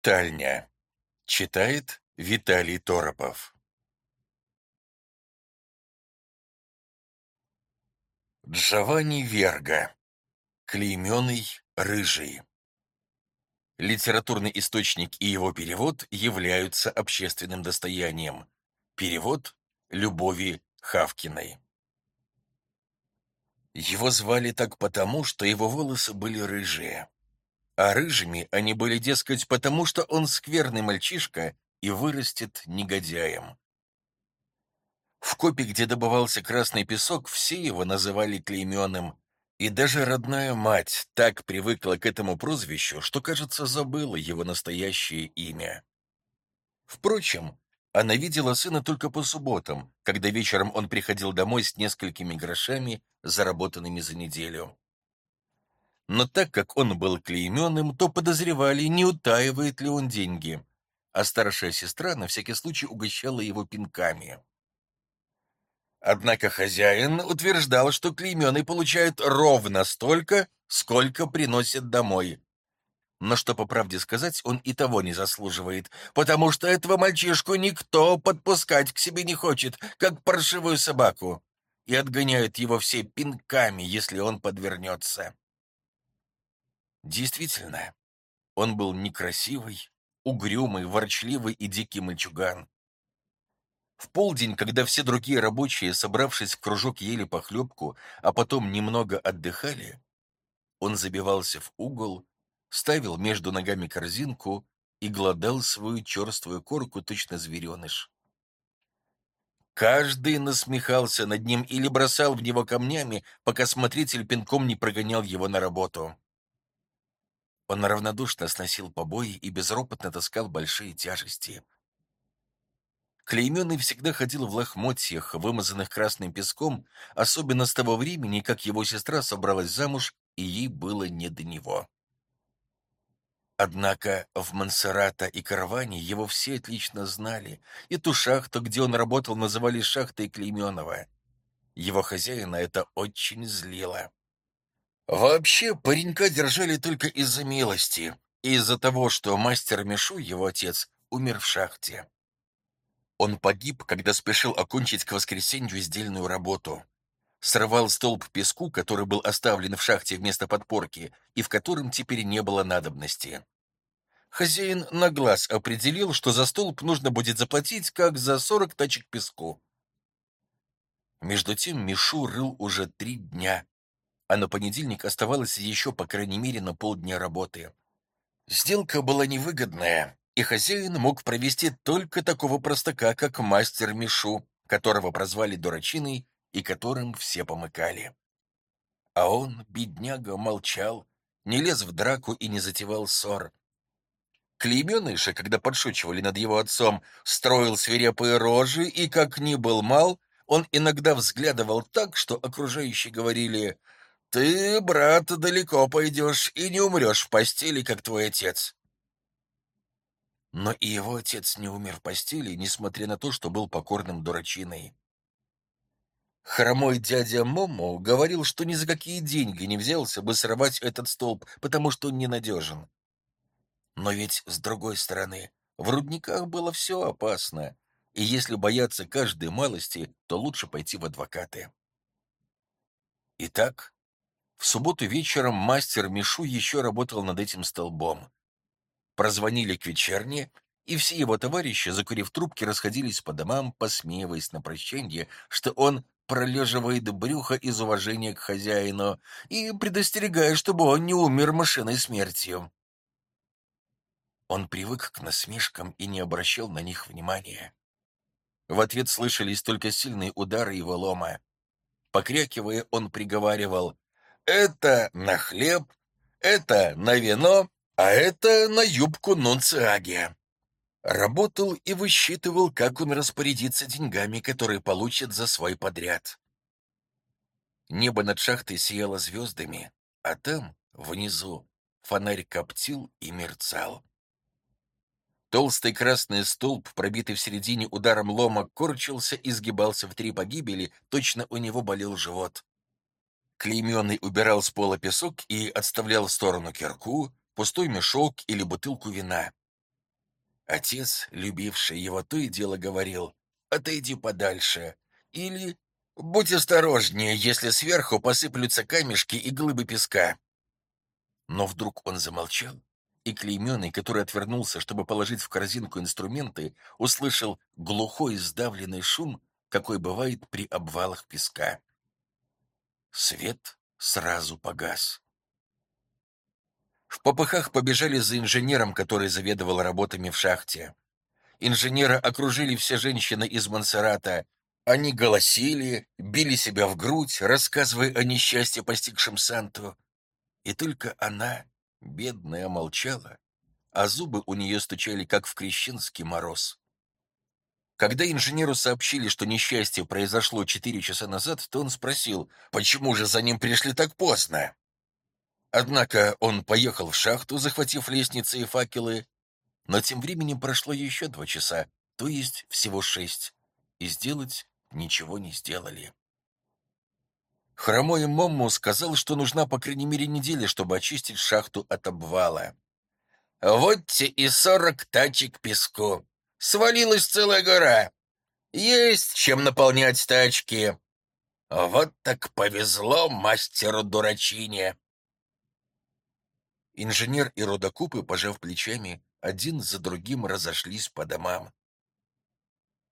Тальня. Читает Виталий Торопов. Джованни Верга. Клейменный рыжий. Литературный источник и его перевод являются общественным достоянием. Перевод Любови Хавкиной. Его звали так потому, что его волосы были рыжие. А рыжими они были, дескать, потому что он скверный мальчишка и вырастет негодяем. В копе, где добывался красный песок, все его называли клейменным, и даже родная мать так привыкла к этому прозвищу, что, кажется, забыла его настоящее имя. Впрочем, она видела сына только по субботам, когда вечером он приходил домой с несколькими грошами, заработанными за неделю. Но так как он был клейменным, то подозревали, не утаивает ли он деньги, а старшая сестра на всякий случай угощала его пинками. Однако хозяин утверждал, что клейменный получает ровно столько, сколько приносит домой. Но что, по правде сказать, он и того не заслуживает, потому что этого мальчишку никто подпускать к себе не хочет, как паршивую собаку, и отгоняют его все пинками, если он подвернется. Действительно, он был некрасивый, угрюмый, ворчливый и дикий мальчуган. В полдень, когда все другие рабочие, собравшись в кружок, ели похлебку, а потом немного отдыхали, он забивался в угол, ставил между ногами корзинку и глодал свою черствую корку, точно звереныш. Каждый насмехался над ним или бросал в него камнями, пока смотритель пинком не прогонял его на работу. Он равнодушно сносил побои и безропотно таскал большие тяжести. Клейменный всегда ходил в лохмотьях, вымазанных красным песком, особенно с того времени, как его сестра собралась замуж, и ей было не до него. Однако в Монсеррато и Караване его все отлично знали, и ту шахту, где он работал, называли шахтой Клейменова. Его хозяина это очень злило. Вообще, паренька держали только из-за милости из-за того, что мастер Мишу, его отец, умер в шахте. Он погиб, когда спешил окончить к воскресенью сдельную работу. Срывал столб песку, который был оставлен в шахте вместо подпорки, и в котором теперь не было надобности. Хозяин на глаз определил, что за столб нужно будет заплатить, как за сорок тачек песку. Между тем Мишу рыл уже три дня, а на понедельник оставалось еще, по крайней мере, на полдня работы. Сделка была невыгодная, и хозяин мог провести только такого простака, как мастер Мишу, которого прозвали дурачиной и которым все помыкали. А он, бедняга, молчал, не лез в драку и не затевал ссор. Клейменный же, когда подшучивали над его отцом, строил свирепые рожи, и, как ни был мал, он иногда взглядывал так, что окружающие говорили ты, брат, далеко пойдешь и не умрешь в постели, как твой отец. Но и его отец не умер в постели, несмотря на то, что был покорным дурачиной. Хромой дядя Момо говорил, что ни за какие деньги не взялся бы срывать этот столб, потому что он ненадежен. Но ведь, с другой стороны, в рудниках было все опасно, и если бояться каждой малости, то лучше пойти в адвокаты. Итак, в субботу вечером мастер Мишу еще работал над этим столбом. Прозвонили к вечерне, и все его товарищи, закурив трубки, расходились по домам, посмеиваясь на прощанье, что он пролеживает брюхо из уважения к хозяину и предостерегая, чтобы он не умер машиной смертью. Он привык к насмешкам и не обращал на них внимания. В ответ слышались только сильные удары его лома. Покрякивая, он приговаривал это на хлеб, это на вино, а это на юбку нунциагия. Работал и высчитывал, как он распорядится деньгами, которые получит за свой подряд. Небо над шахтой сияло звездами, а там, внизу, фонарь коптил и мерцал. Толстый красный столб, пробитый в середине ударом лома, корчился и сгибался в три погибели, точно у него болел живот. Клейменный убирал с пола песок и отставлял в сторону кирку, пустой мешок или бутылку вина. Отец, любивший его, то и дело говорил «отойди подальше» или «будь осторожнее, если сверху посыплются камешки и глыбы песка». Но вдруг он замолчал, и Клейменный, который отвернулся, чтобы положить в корзинку инструменты, услышал глухой сдавленный шум, какой бывает при обвалах песка. Свет сразу погас. В попыхах побежали за инженером, который заведовал работами в шахте. Инженера окружили все женщины из Монсеррата. Они голосили, били себя в грудь, рассказывая о несчастье, постигшем Санту. И только она, бедная, молчала, а зубы у нее стучали, как в крещенский мороз. Когда инженеру сообщили, что несчастье произошло четыре часа назад, то он спросил, почему же за ним пришли так поздно? Однако он поехал в шахту, захватив лестницы и факелы, но тем временем прошло еще два часа, то есть всего шесть, и сделать ничего не сделали. Хромой Момму сказал, что нужна по крайней мере неделя, чтобы очистить шахту от обвала. «Вот те и сорок тачек песку. Свалилась целая гора. Есть чем наполнять тачки. Вот так повезло мастеру дурачине». Инженер и рудокупы, пожав плечами, один за другим разошлись по домам.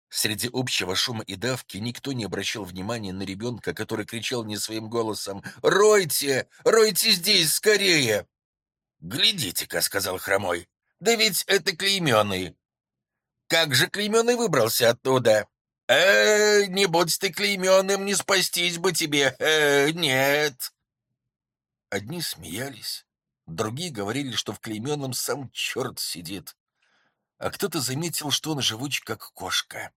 Среди общего шума и давки никто не обращал внимания на ребенка, который кричал не своим голосом «Ройте! Ройте здесь, скорее!» «Глядите-ка», — сказал Хромой, — «да ведь это клейменный!» «Как же клейменный выбрался оттуда?» «Э, не будь ты клейменным, не спастись бы тебе, э, нет!» Одни смеялись, Другие говорили, что в клейменном сам черт сидит. А кто-то заметил, что он живуч, как кошка.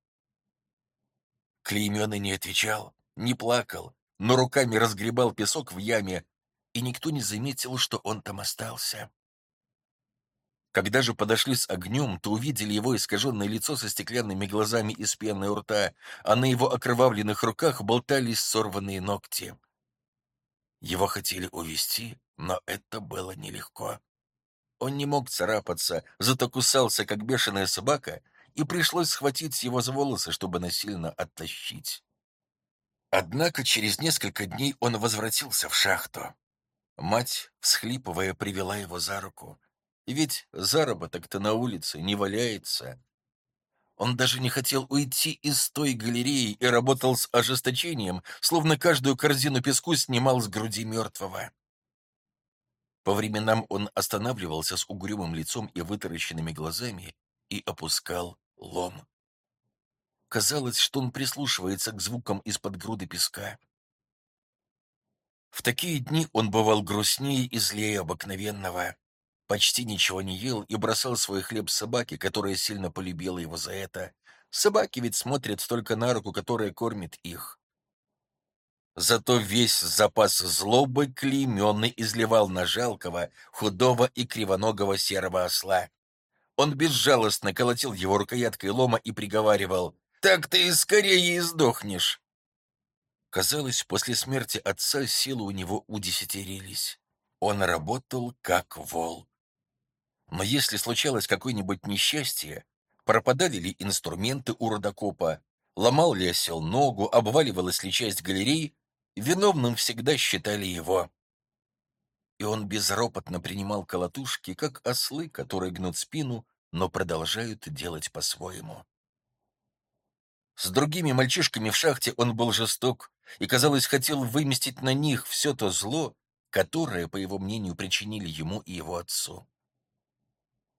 Клейменный не отвечал, не плакал, но руками разгребал песок в яме, и никто не заметил, что он там остался. Когда же подошли с огнем, то увидели его искаженное лицо со стеклянными глазами из пены у рта, а на его окровавленных руках болтались сорванные ногти. Его хотели увести, но это было нелегко. Он не мог царапаться, зато кусался, как бешеная собака, и пришлось схватить его за волосы, чтобы насильно оттащить. Однако через несколько дней он возвратился в шахту. Мать, всхлипывая, привела его за руку. Ведь заработок-то на улице не валяется. Он даже не хотел уйти из той галереи и работал с ожесточением, словно каждую корзину песку снимал с груди мертвого. По временам он останавливался с угрюмым лицом и вытаращенными глазами и опускал лом. Казалось, что он прислушивается к звукам из-под груды песка. В такие дни он бывал грустнее и злее обыкновенного. Почти ничего не ел и бросал свой хлеб собаке, которая сильно полюбила его за это. Собаки ведь смотрят только на руку, которая кормит их. Зато весь запас злобы клейменный изливал на жалкого, худого и кривоногого серого осла. Он безжалостно колотил его рукояткой лома и приговаривал «Так ты скорее и сдохнешь!» Казалось, после смерти отца силы у него удесятерились. Он работал как вол. Но если случалось какое-нибудь несчастье, пропадали ли инструменты у родокопа, ломал ли осел ногу, обваливалась ли часть галерей, Виновным всегда считали его. И он безропотно принимал колотушки, как ослы, которые гнут спину, но продолжают делать по-своему. С другими мальчишками в шахте он был жесток и, казалось, хотел выместить на них все то зло, которое, по его мнению, причинили ему и его отцу.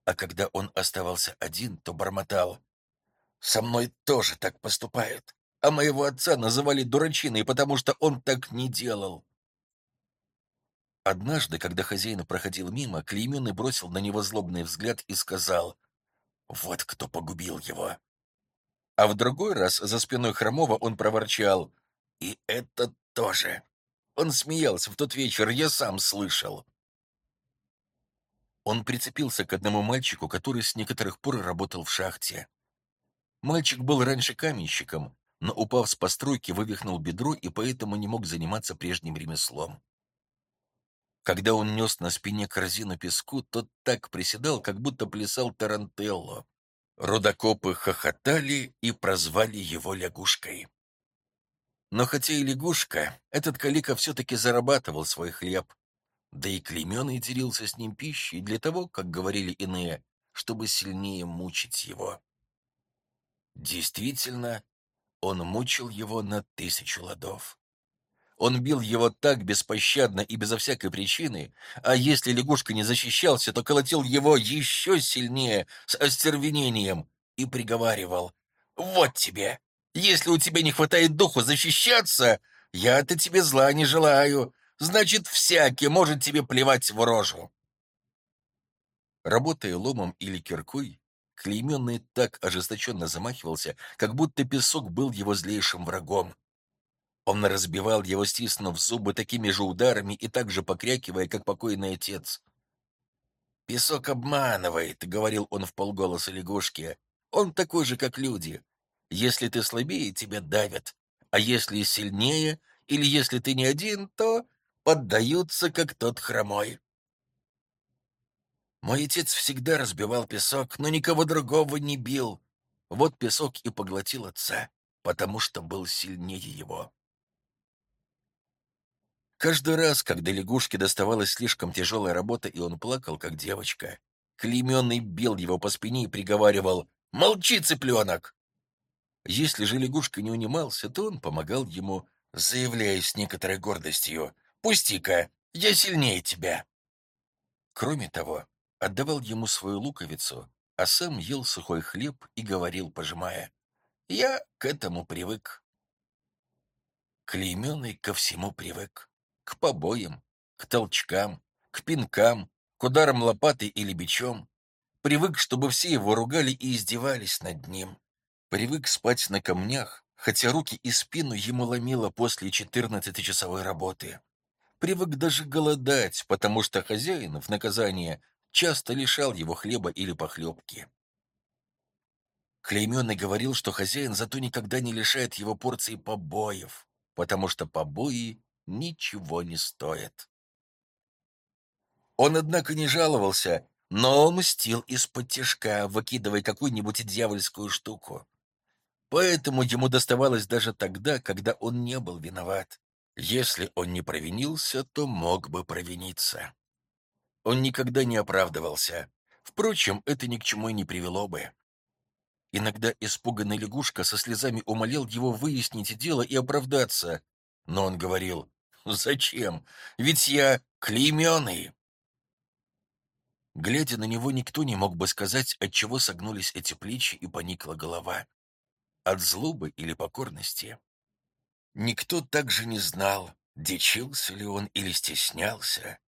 А когда он оставался один, то бормотал. «Со мной тоже так поступают а моего отца называли дурачиной, потому что он так не делал. Однажды, когда хозяин проходил мимо, Клейменный бросил на него злобный взгляд и сказал, «Вот кто погубил его». А в другой раз за спиной Хромова он проворчал, «И это тоже». Он смеялся в тот вечер, я сам слышал. Он прицепился к одному мальчику, который с некоторых пор работал в шахте. Мальчик был раньше каменщиком, но, упав с постройки, вывихнул бедро и поэтому не мог заниматься прежним ремеслом. Когда он нес на спине корзину песку, тот так приседал, как будто плясал тарантелло. Рудокопы хохотали и прозвали его лягушкой. Но хотя и лягушка, этот калика все-таки зарабатывал свой хлеб, да и Клеменный делился с ним пищей для того, как говорили иные, чтобы сильнее мучить его. Действительно, он мучил его на тысячу ладов. Он бил его так беспощадно и безо всякой причины, а если лягушка не защищался, то колотил его еще сильнее, с остервенением, и приговаривал «Вот тебе! Если у тебя не хватает духу защищаться, я-то тебе зла не желаю, значит, всякий может тебе плевать в рожу». Работая ломом или киркой, Клейменный так ожесточенно замахивался, как будто песок был его злейшим врагом. Он разбивал его, стиснув зубы такими же ударами и так же покрякивая, как покойный отец. «Песок обманывает», — говорил он в полголоса лягушке. «Он такой же, как люди. Если ты слабее, тебя давят. А если сильнее, или если ты не один, то поддаются, как тот хромой». Мой отец всегда разбивал песок, но никого другого не бил. Вот песок и поглотил отца, потому что был сильнее его. Каждый раз, когда лягушке доставалась слишком тяжелая работа, и он плакал, как девочка, Клейменный бил его по спине и приговаривал «Молчи, цыпленок!». Если же лягушка не унимался, то он помогал ему, заявляя с некоторой гордостью «Пусти-ка, я сильнее тебя!». Кроме того, отдавал ему свою луковицу, а сам ел сухой хлеб и говорил, пожимая «Я к этому привык». Клейменный ко всему привык к побоям, к толчкам, к пинкам, к ударам лопатой или бичом. Привык, чтобы все его ругали и издевались над ним. Привык спать на камнях, хотя руки и спину ему ломило после четырнадцатичасовой работы. Привык даже голодать, потому что хозяин в наказание часто лишал его хлеба или похлебки. Клейменный говорил, что хозяин зато никогда не лишает его порции побоев, потому что побои ничего не стоит. Он, однако, не жаловался, но мстил из-под тяжка, выкидывая какую-нибудь дьявольскую штуку. Поэтому ему доставалось даже тогда, когда он не был виноват. Если он не провинился, то мог бы провиниться. Он никогда не оправдывался. Впрочем, это ни к чему и не привело бы. Иногда испуганный лягушка со слезами умолял его выяснить дело и оправдаться, но он говорил, Зачем? Ведь я клейменный. Глядя на него, никто не мог бы сказать, от чего согнулись эти плечи и поникла голова. От злобы или покорности. Никто также не знал, дичился ли он или стеснялся.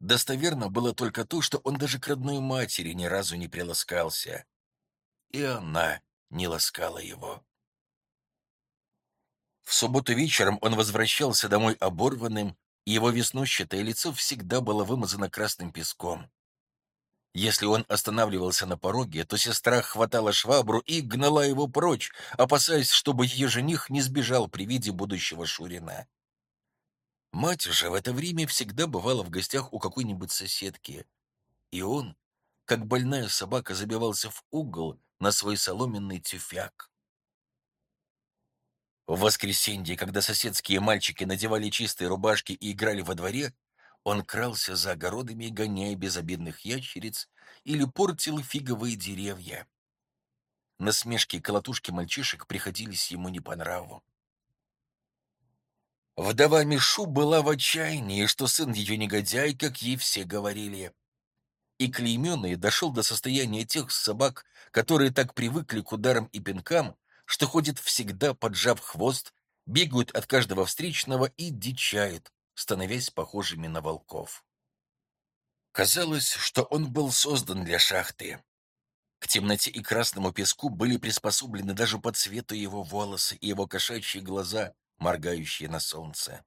Достоверно было только то, что он даже к родной матери ни разу не приласкался. И она не ласкала его. В субботу вечером он возвращался домой оборванным, и его веснущатое лицо всегда было вымазано красным песком. Если он останавливался на пороге, то сестра хватала швабру и гнала его прочь, опасаясь, чтобы ее жених не сбежал при виде будущего Шурина. Мать же в это время всегда бывала в гостях у какой-нибудь соседки, и он, как больная собака, забивался в угол на свой соломенный тюфяк. В воскресенье, когда соседские мальчики надевали чистые рубашки и играли во дворе, он крался за огородами, гоняя безобидных ящериц или портил фиговые деревья. Насмешки и колотушки мальчишек приходились ему не по нраву. Вдова Мишу была в отчаянии, что сын ее негодяй, как ей все говорили. И клейменный дошел до состояния тех собак, которые так привыкли к ударам и пинкам, что ходят всегда, поджав хвост, бегают от каждого встречного и дичают, становясь похожими на волков. Казалось, что он был создан для шахты. К темноте и красному песку были приспособлены даже по цвету его волосы и его кошачьи глаза, моргающие на солнце.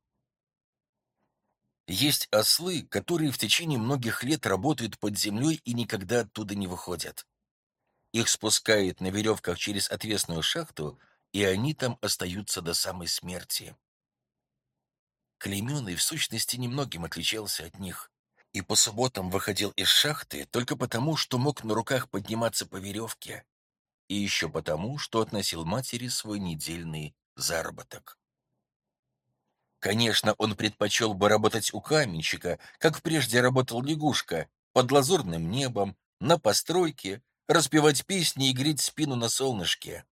Есть ослы, которые в течение многих лет работают под землей и никогда оттуда не выходят. Их спускает на веревках через отвесную шахту, и они там остаются до самой смерти. Клейменный в сущности немногим отличался от них, и по субботам выходил из шахты только потому, что мог на руках подниматься по веревке, и еще потому, что относил матери свой недельный заработок. Конечно, он предпочел бы работать у каменщика, как прежде работал лягушка, под лазурным небом, на постройке, распевать песни и греть спину на солнышке.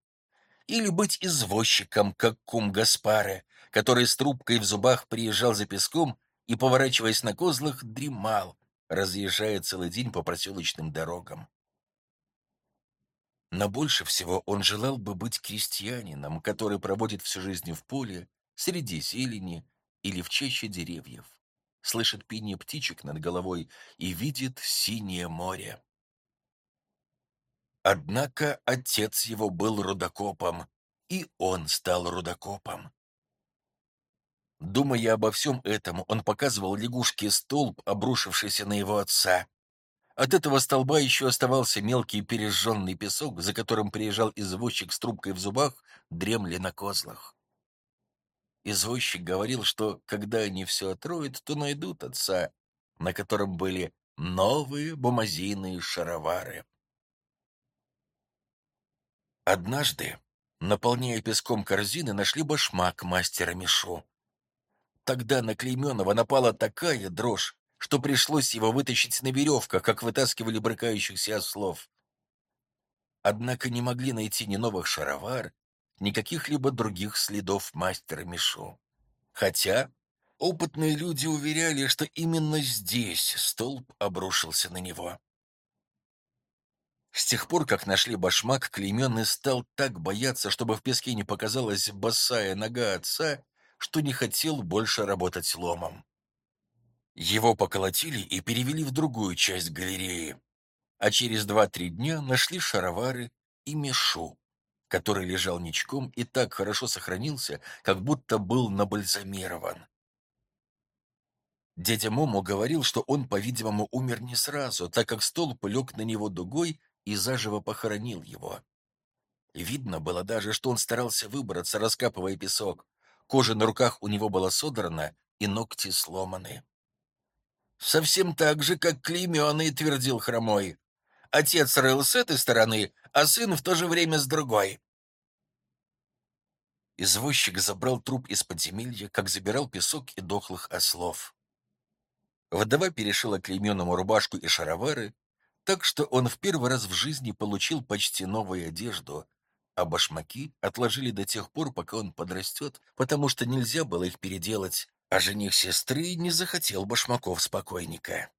Или быть извозчиком, как кум Гаспаре, который с трубкой в зубах приезжал за песком и, поворачиваясь на козлах, дремал, разъезжая целый день по проселочным дорогам. Но больше всего он желал бы быть крестьянином, который проводит всю жизнь в поле, среди зелени или в чаще деревьев, слышит пение птичек над головой и видит синее море. Однако отец его был рудокопом, и он стал рудокопом. Думая обо всем этом, он показывал лягушке столб, обрушившийся на его отца. От этого столба еще оставался мелкий пережженный песок, за которым приезжал извозчик с трубкой в зубах, дремли на козлах. Извозчик говорил, что когда они все отроют, то найдут отца, на котором были новые бумазиные шаровары. Однажды, наполняя песком корзины, нашли башмак мастера Мишу. Тогда на Клейменова напала такая дрожь, что пришлось его вытащить на веревках, как вытаскивали брыкающихся ослов. Однако не могли найти ни новых шаровар, ни каких-либо других следов мастера Мишу. Хотя опытные люди уверяли, что именно здесь столб обрушился на него. С тех пор, как нашли башмак, Клейменный стал так бояться, чтобы в песке не показалась босая нога отца, что не хотел больше работать ломом. Его поколотили и перевели в другую часть галереи, а через два-три дня нашли шаровары и мешу, который лежал ничком и так хорошо сохранился, как будто был набальзамирован. Дядя Момо говорил, что он, по-видимому, умер не сразу, так как столб лег на него дугой и заживо похоронил его. Видно было даже, что он старался выбраться, раскапывая песок. Кожа на руках у него была содрана, и ногти сломаны. «Совсем так же, как клейменный», — твердил хромой. «Отец рыл с этой стороны, а сын в то же время с другой». Извозчик забрал труп из подземелья, как забирал песок и дохлых ослов. Вдова перешила клейменному рубашку и шаровары, так что он в первый раз в жизни получил почти новую одежду, а башмаки отложили до тех пор, пока он подрастет, потому что нельзя было их переделать, а жених сестры не захотел башмаков спокойника.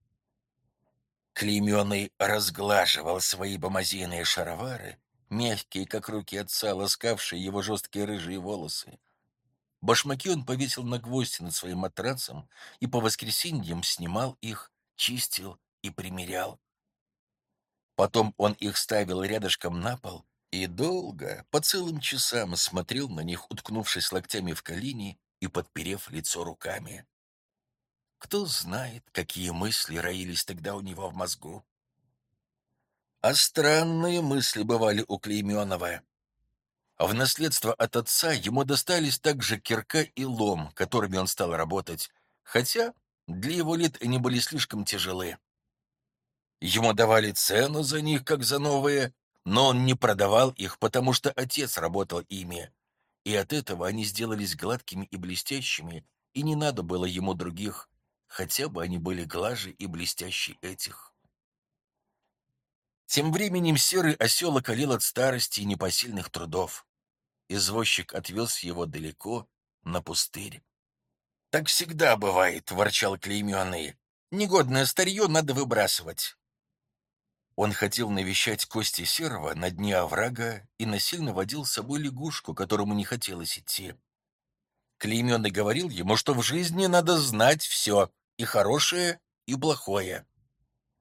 Клейменный разглаживал свои бомазиные шаровары, мягкие, как руки отца, ласкавшие его жесткие рыжие волосы. Башмаки он повесил на гвозди над своим матрацем и по воскресеньям снимал их, чистил и примерял. Потом он их ставил рядышком на пол и долго, по целым часам, смотрел на них, уткнувшись локтями в колени и подперев лицо руками. Кто знает, какие мысли роились тогда у него в мозгу. А странные мысли бывали у Клейменова. В наследство от отца ему достались также кирка и лом, которыми он стал работать, хотя для его лет они были слишком тяжелы. Ему давали цену за них, как за новые, но он не продавал их, потому что отец работал ими. И от этого они сделались гладкими и блестящими, и не надо было ему других, хотя бы они были глаже и блестящие этих. Тем временем серый осел околел от старости и непосильных трудов. Извозчик отвез его далеко, на пустырь. «Так всегда бывает», — ворчал клейменный. «Негодное старье надо выбрасывать. Он хотел навещать кости серого на дне оврага и насильно водил с собой лягушку, которому не хотелось идти. Клейменный говорил ему, что в жизни надо знать все, и хорошее, и плохое.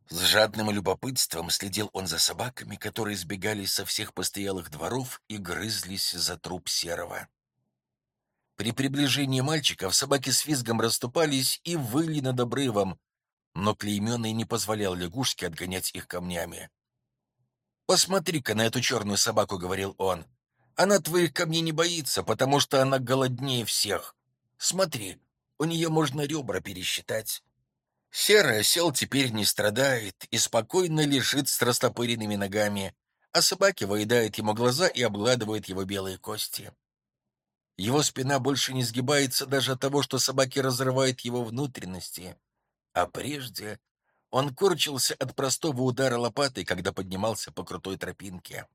С жадным любопытством следил он за собаками, которые сбегали со всех постоялых дворов и грызлись за труп серого. При приближении мальчиков собаки с визгом расступались и выли над обрывом, но клейменный не позволял лягушке отгонять их камнями. «Посмотри-ка на эту черную собаку», — говорил он. «Она твоих камней не боится, потому что она голоднее всех. Смотри, у нее можно ребра пересчитать. Серый осел теперь не страдает и спокойно лежит с растопыренными ногами, а собаки выедают ему глаза и обгладывают его белые кости. Его спина больше не сгибается даже от того, что собаки разрывают его внутренности. А прежде он корчился от простого удара лопатой, когда поднимался по крутой тропинке.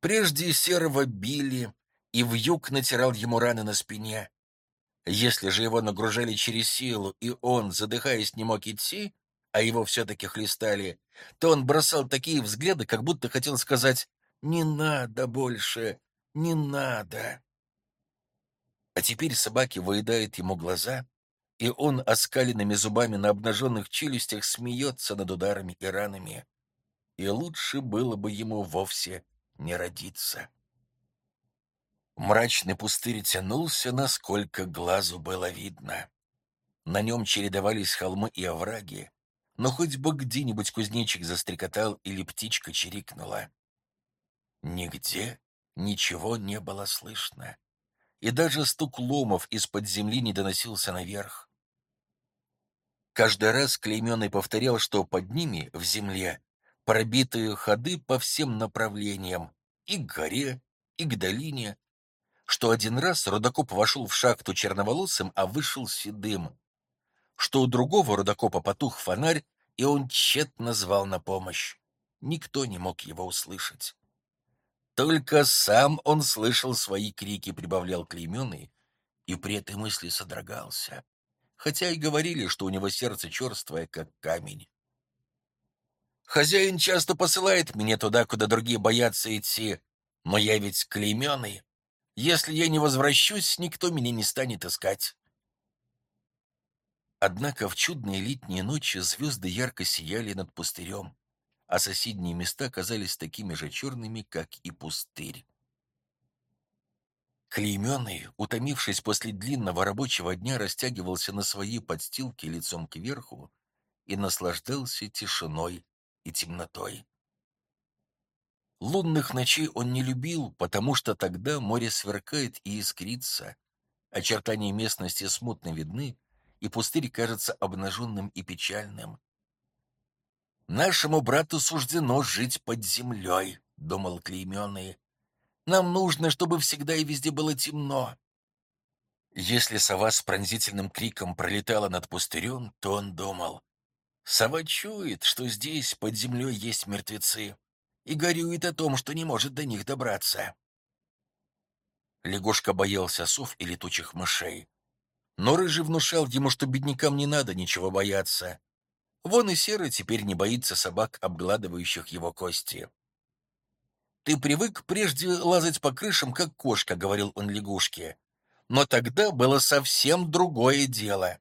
Прежде серого били, и вьюг натирал ему раны на спине. Если же его нагружали через силу, и он, задыхаясь, не мог идти, а его все-таки хлестали, то он бросал такие взгляды, как будто хотел сказать «Не надо больше, не надо». А теперь собаки выедают ему глаза, и он оскаленными зубами на обнаженных челюстях смеется над ударами и ранами. И лучше было бы ему вовсе не родиться. Мрачный пустырь тянулся, насколько глазу было видно. На нем чередовались холмы и овраги, но хоть бы где-нибудь кузнечик застрекотал или птичка чирикнула. Нигде ничего не было слышно, и даже стук ломов из-под земли не доносился наверх. Каждый раз Клейменный повторял, что под ними, в земле, пробитые ходы по всем направлениям, и к горе, и к долине, что один раз рудокоп вошел в шахту черноволосым, а вышел седым, что у другого рудокопа потух фонарь, и он тщетно звал на помощь. Никто не мог его услышать. Только сам он слышал свои крики, прибавлял клейменный, и при этой мысли содрогался, хотя и говорили, что у него сердце черствое, как камень. Хозяин часто посылает меня туда, куда другие боятся идти, но я ведь клейменный, если я не возвращусь, никто меня не станет искать. Однако в чудные летние ночи звезды ярко сияли над пустырем, а соседние места казались такими же черными, как и пустырь. Клейменный, утомившись после длинного рабочего дня, растягивался на своей подстилке лицом кверху и наслаждался тишиной и темнотой. Лунных ночей он не любил, потому что тогда море сверкает и искрится, очертания местности смутно видны, и пустырь кажется обнаженным и печальным. «Нашему брату суждено жить под землей», — думал клейменный. «Нам нужно, чтобы всегда и везде было темно». Если сова с пронзительным криком пролетала над пустырем, то он думал. «Сова чует, что здесь, под землей, есть мертвецы и горюет о том, что не может до них добраться. Лягушка боялся сов и летучих мышей. Но Рыжий внушал ему, что беднякам не надо ничего бояться. Вон и Серый теперь не боится собак, обгладывающих его кости. «Ты привык прежде лазать по крышам, как кошка», — говорил он лягушке. «Но тогда было совсем другое дело.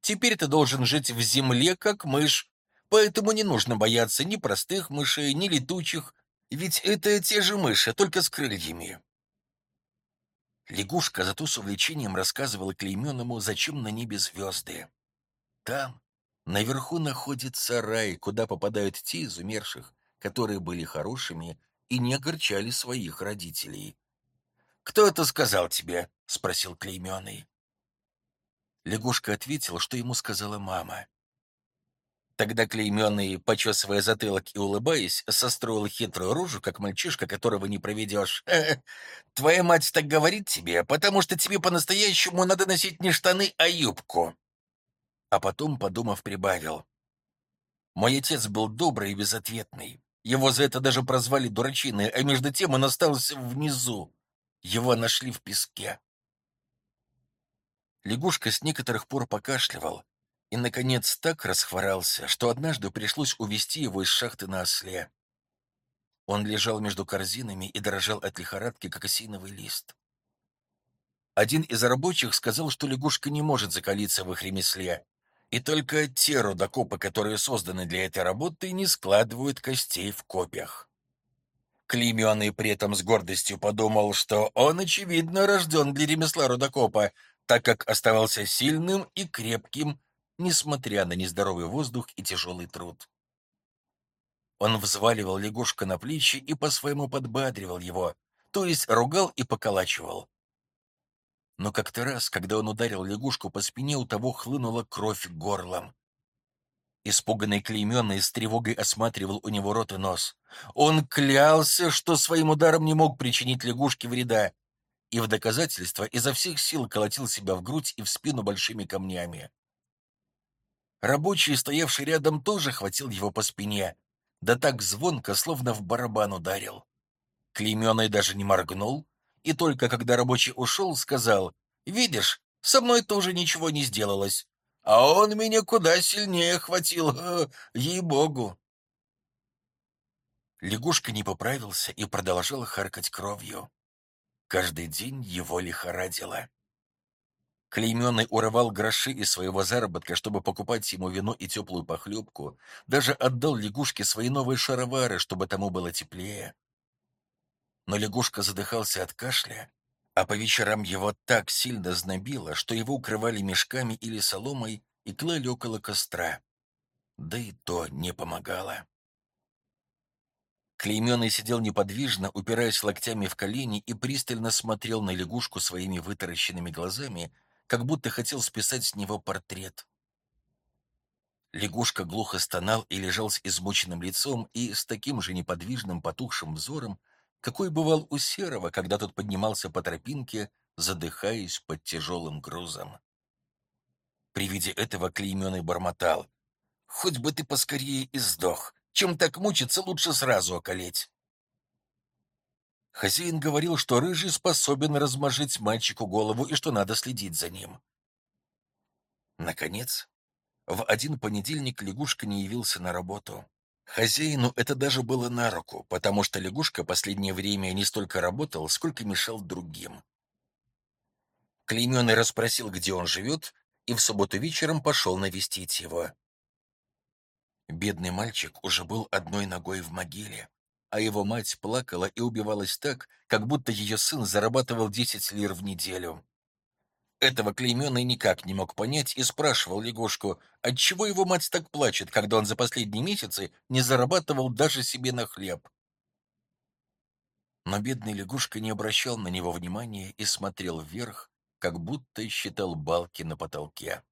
Теперь ты должен жить в земле, как мышь, Поэтому не нужно бояться ни простых мышей, ни летучих, ведь это те же мыши, только с крыльями. Лягушка зато с увлечением рассказывала Клейменному, зачем на небе звезды. Там, наверху, находится рай, куда попадают те из умерших, которые были хорошими и не огорчали своих родителей. «Кто это сказал тебе?» — спросил Клейменный. Лягушка ответила, что ему сказала мама. Тогда клейменный, почесывая затылок и улыбаясь, состроил хитрую рожу, как мальчишка, которого не проведешь. «Твоя мать так говорит тебе, потому что тебе по-настоящему надо носить не штаны, а юбку». А потом, подумав, прибавил. «Мой отец был добрый и безответный. Его за это даже прозвали дурачиной, а между тем он остался внизу. Его нашли в песке». Лягушка с некоторых пор покашливал, и, наконец, так расхворался, что однажды пришлось увести его из шахты на осле. Он лежал между корзинами и дрожал от лихорадки, как осиновый лист. Один из рабочих сказал, что лягушка не может закалиться в их ремесле, и только те рудокопы, которые созданы для этой работы, не складывают костей в копьях. Клейменный при этом с гордостью подумал, что он, очевидно, рожден для ремесла рудокопа, так как оставался сильным и крепким, несмотря на нездоровый воздух и тяжелый труд. Он взваливал лягушка на плечи и по-своему подбадривал его, то есть ругал и поколачивал. Но как-то раз, когда он ударил лягушку по спине, у того хлынула кровь горлом, Испуганный клейменный с тревогой осматривал у него рот и нос. Он клялся, что своим ударом не мог причинить лягушке вреда, и в доказательство изо всех сил колотил себя в грудь и в спину большими камнями. Рабочий, стоявший рядом, тоже хватил его по спине, да так звонко, словно в барабан ударил. Клейменный даже не моргнул, и только когда рабочий ушел, сказал, «Видишь, со мной тоже ничего не сделалось. А он меня куда сильнее хватил, ей-богу. Лягушка не поправился и продолжал харкать кровью. Каждый день его лихорадило. Клейменный урывал гроши из своего заработка, чтобы покупать ему вино и теплую похлебку, даже отдал лягушке свои новые шаровары, чтобы тому было теплее. Но лягушка задыхался от кашля, а по вечерам его так сильно знобило, что его укрывали мешками или соломой и клали около костра. Да и то не помогало. Клейменный сидел неподвижно, упираясь локтями в колени и пристально смотрел на лягушку своими вытаращенными глазами, как будто хотел списать с него портрет. Лягушка глухо стонал и лежал с измученным лицом и с таким же неподвижным потухшим взором, какой бывал у Серого, когда тот поднимался по тропинке, задыхаясь под тяжелым грузом. При виде этого клейменный бормотал. «Хоть бы ты поскорее и сдох. Чем так мучиться, лучше сразу околеть». Хозяин говорил, что рыжий способен размажить мальчику голову и что надо следить за ним. Наконец, в один понедельник лягушка не явился на работу. Хозяину это даже было на руку, потому что лягушка последнее время не столько работал, сколько мешал другим. Клейменный расспросил, где он живет, и в субботу вечером пошел навестить его. Бедный мальчик уже был одной ногой в могиле, а его мать плакала и убивалась так, как будто ее сын зарабатывал десять лир в неделю. Этого Клейменный никак не мог понять и спрашивал лягушку, отчего его мать так плачет, когда он за последние месяцы не зарабатывал даже себе на хлеб. Но бедный лягушка не обращал на него внимания и смотрел вверх, как будто считал балки на потолке.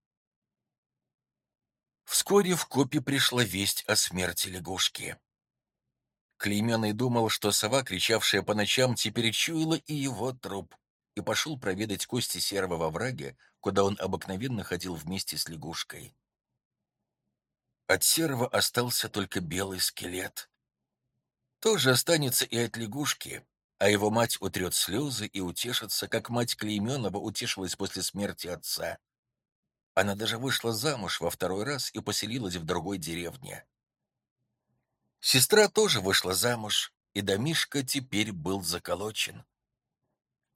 Вскоре в копе пришла весть о смерти лягушки. Клейменный думал, что сова, кричавшая по ночам, теперь чуяла и его труп и пошел проведать кости серого во враге, куда он обыкновенно ходил вместе с лягушкой. От серого остался только белый скелет. Тоже останется и от лягушки, а его мать утрет слезы и утешится, как мать Клейменова утешилась после смерти отца. Она даже вышла замуж во второй раз и поселилась в другой деревне. Сестра тоже вышла замуж, и домишка теперь был заколочен.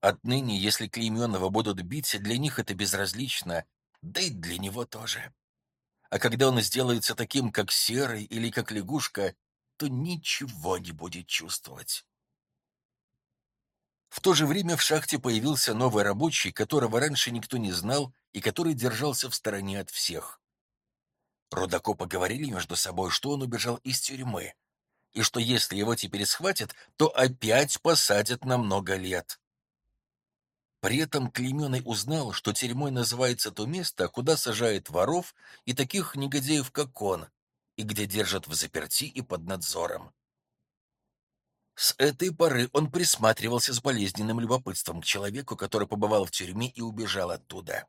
Отныне, если Клейменова будут бить, для них это безразлично, да и для него тоже. А когда он сделается таким, как серый или как лягушка, то ничего не будет чувствовать. В то же время в шахте появился новый рабочий, которого раньше никто не знал и который держался в стороне от всех. Рудокопы говорили между собой, что он убежал из тюрьмы, и что если его теперь схватят, то опять посадят на много лет. При этом Клейменный узнал, что тюрьмой называется то место, куда сажают воров и таких негодяев, как он, и где держат в заперти и под надзором. С этой поры он присматривался с болезненным любопытством к человеку, который побывал в тюрьме и убежал оттуда.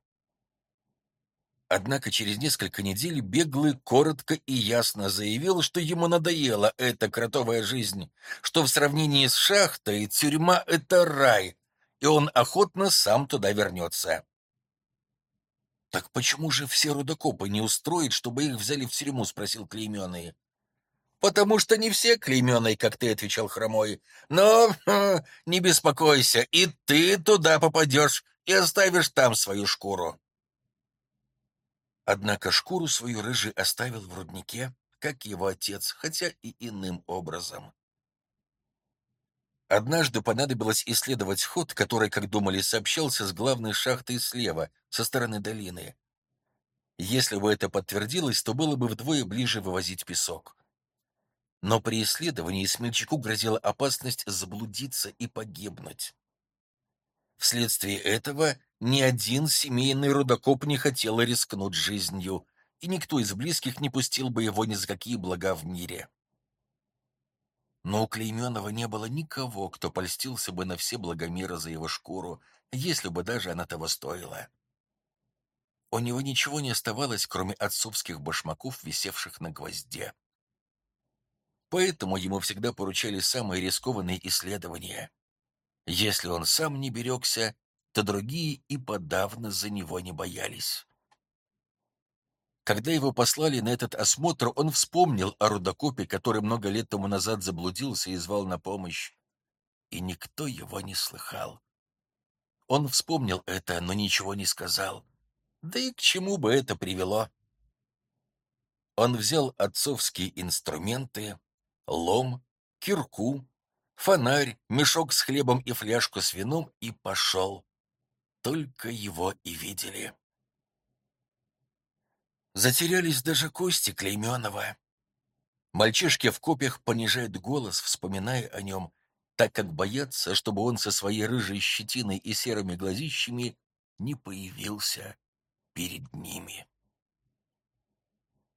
Однако через несколько недель Беглый коротко и ясно заявил, что ему надоела эта кротовая жизнь, что в сравнении с шахтой тюрьма — это рай, и он охотно сам туда вернется. «Так почему же все рудокопы не устроить, чтобы их взяли в тюрьму?» — спросил Клейменный. «Потому что не все Клейменный, как ты отвечал хромой. Но ха, не беспокойся, и ты туда попадешь и оставишь там свою шкуру». Однако шкуру свою рыжий оставил в руднике, как его отец, хотя и иным образом. Однажды понадобилось исследовать ход, который, как думали, сообщался с главной шахтой слева, со стороны долины. Если бы это подтвердилось, то было бы вдвое ближе вывозить песок. Но при исследовании смельчаку грозила опасность заблудиться и погибнуть. Вследствие этого ни один семейный рудокоп не хотел рискнуть жизнью, и никто из близких не пустил бы его ни за какие блага в мире. Но у Клейменова не было никого, кто польстился бы на все блага мира за его шкуру, если бы даже она того стоила. У него ничего не оставалось, кроме отцовских башмаков, висевших на гвозде. Поэтому ему всегда поручали самые рискованные исследования. Если он сам не берегся, то другие и подавно за него не боялись. Когда его послали на этот осмотр, он вспомнил о рудокопе, который много лет тому назад заблудился и звал на помощь. И никто его не слыхал. Он вспомнил это, но ничего не сказал. Да и к чему бы это привело? Он взял отцовские инструменты, лом, кирку, фонарь, мешок с хлебом и фляжку с вином и пошел. Только его и видели. Затерялись даже кости Клейменова. Мальчишки в копьях понижают голос, вспоминая о нем, так как боятся, чтобы он со своей рыжей щетиной и серыми глазищами не появился перед ними.